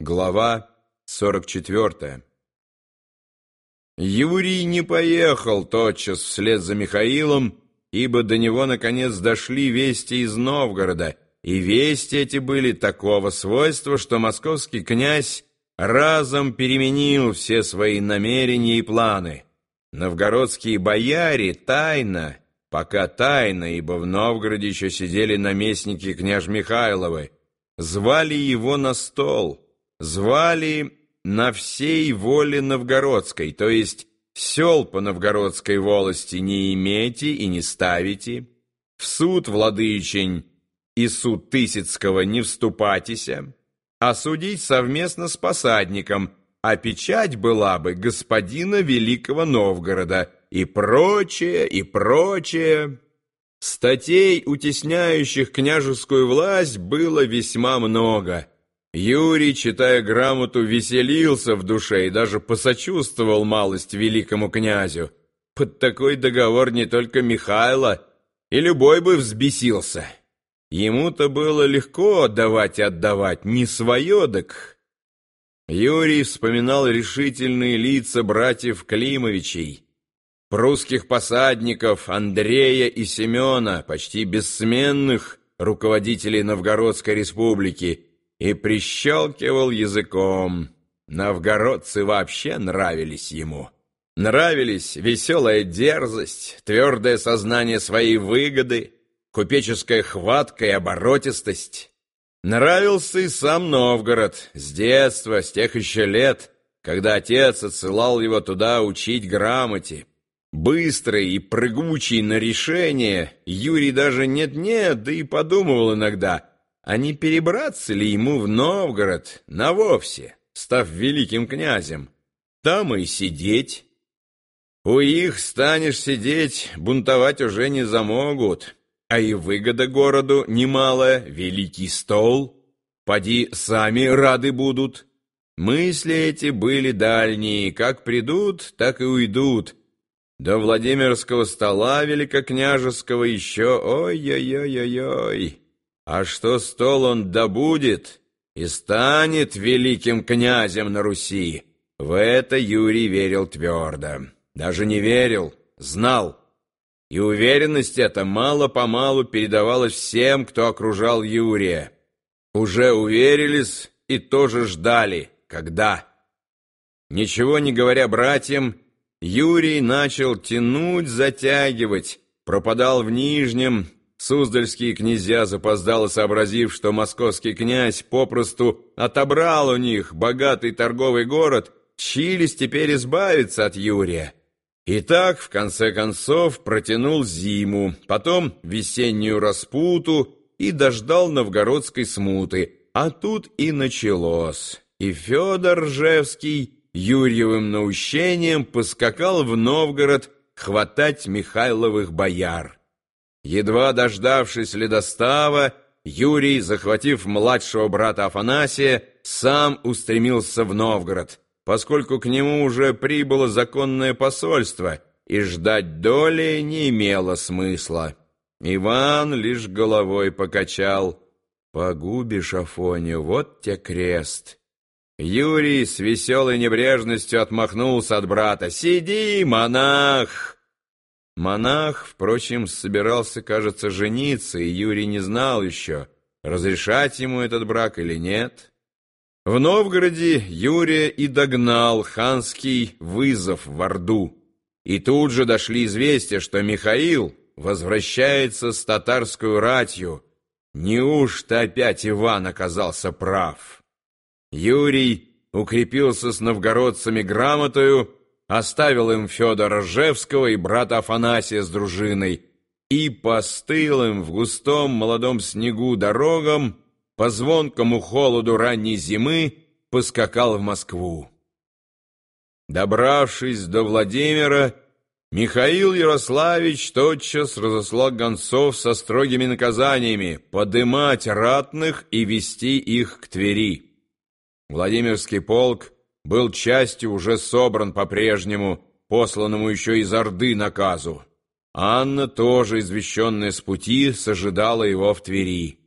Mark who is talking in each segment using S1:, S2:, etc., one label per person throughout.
S1: Глава 44 Юрий не поехал тотчас вслед за Михаилом, ибо до него наконец дошли вести из Новгорода, и вести эти были такого свойства, что московский князь разом переменил все свои намерения и планы. Новгородские бояре тайно, пока тайно, ибо в Новгороде еще сидели наместники княж Михайловы, звали его на стол — звали на всей воле новгородской, то есть сел по новгородской волости не имейте и не ставите, в суд владычень и суд Тысяцкого не вступатися, а судить совместно с посадником, а печать была бы господина Великого Новгорода и прочее, и прочее. Статей, утесняющих княжескую власть, было весьма много — Юрий, читая грамоту, веселился в душе и даже посочувствовал малость великому князю. Под такой договор не только Михайло, и любой бы взбесился. Ему-то было легко отдавать и отдавать, не свое, так... Юрий вспоминал решительные лица братьев Климовичей, прусских посадников Андрея и Семена, почти бессменных руководителей Новгородской республики, и прищелкивал языком. Новгородцы вообще нравились ему. Нравились веселая дерзость, твердое сознание своей выгоды, купеческая хватка и оборотистость. Нравился и сам Новгород с детства, с тех еще лет, когда отец отсылал его туда учить грамоте. Быстрый и прыгучий на решение, Юрий даже нет-нет, да и подумывал иногда — а не перебраться ли ему в Новгород навовсе, став великим князем? Там и сидеть. У их станешь сидеть, бунтовать уже не замогут, а и выгода городу немалая, великий стол. Поди, сами рады будут. Мысли эти были дальние, как придут, так и уйдут. До Владимирского стола великокняжеского еще ой-ой-ой-ой-ой. А что стол он добудет и станет великим князем на Руси, в это Юрий верил твердо. Даже не верил, знал. И уверенность эта мало-помалу передавалась всем, кто окружал Юрия. Уже уверились и тоже ждали, когда. Ничего не говоря братьям, Юрий начал тянуть, затягивать, пропадал в Нижнем, Суздальские князья, запоздало сообразив, что московский князь попросту отобрал у них богатый торговый город, чились теперь избавиться от Юрия. И так, в конце концов, протянул зиму, потом весеннюю распуту и дождал новгородской смуты. А тут и началось. И Федор Ржевский Юрьевым наущением поскакал в Новгород хватать Михайловых бояр. Едва дождавшись ледостава, Юрий, захватив младшего брата Афанасия, сам устремился в Новгород, поскольку к нему уже прибыло законное посольство, и ждать доли не имело смысла. Иван лишь головой покачал. «Погубишь Афоню, вот те крест». Юрий с веселой небрежностью отмахнулся от брата. «Сиди, монах!» Монах, впрочем, собирался, кажется, жениться, и Юрий не знал еще, разрешать ему этот брак или нет. В Новгороде Юрия и догнал ханский вызов в Орду. И тут же дошли известия, что Михаил возвращается с татарскую ратью. Неужто опять Иван оказался прав? Юрий укрепился с новгородцами грамотою, оставил им Федора Ржевского и брата Афанасия с дружиной, и по стылым в густом молодом снегу дорогам, по звонкому холоду ранней зимы, поскакал в Москву. Добравшись до Владимира, Михаил Ярославич тотчас разослал гонцов со строгими наказаниями подымать ратных и вести их к Твери. Владимирский полк был частью уже собран по-прежнему, посланному еще из Орды наказу. Анна, тоже извещенная с пути, сожидала его в Твери.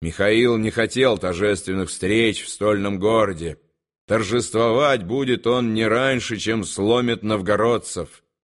S1: Михаил не хотел торжественных встреч в стольном городе. Торжествовать будет он не раньше, чем сломит новгородцев.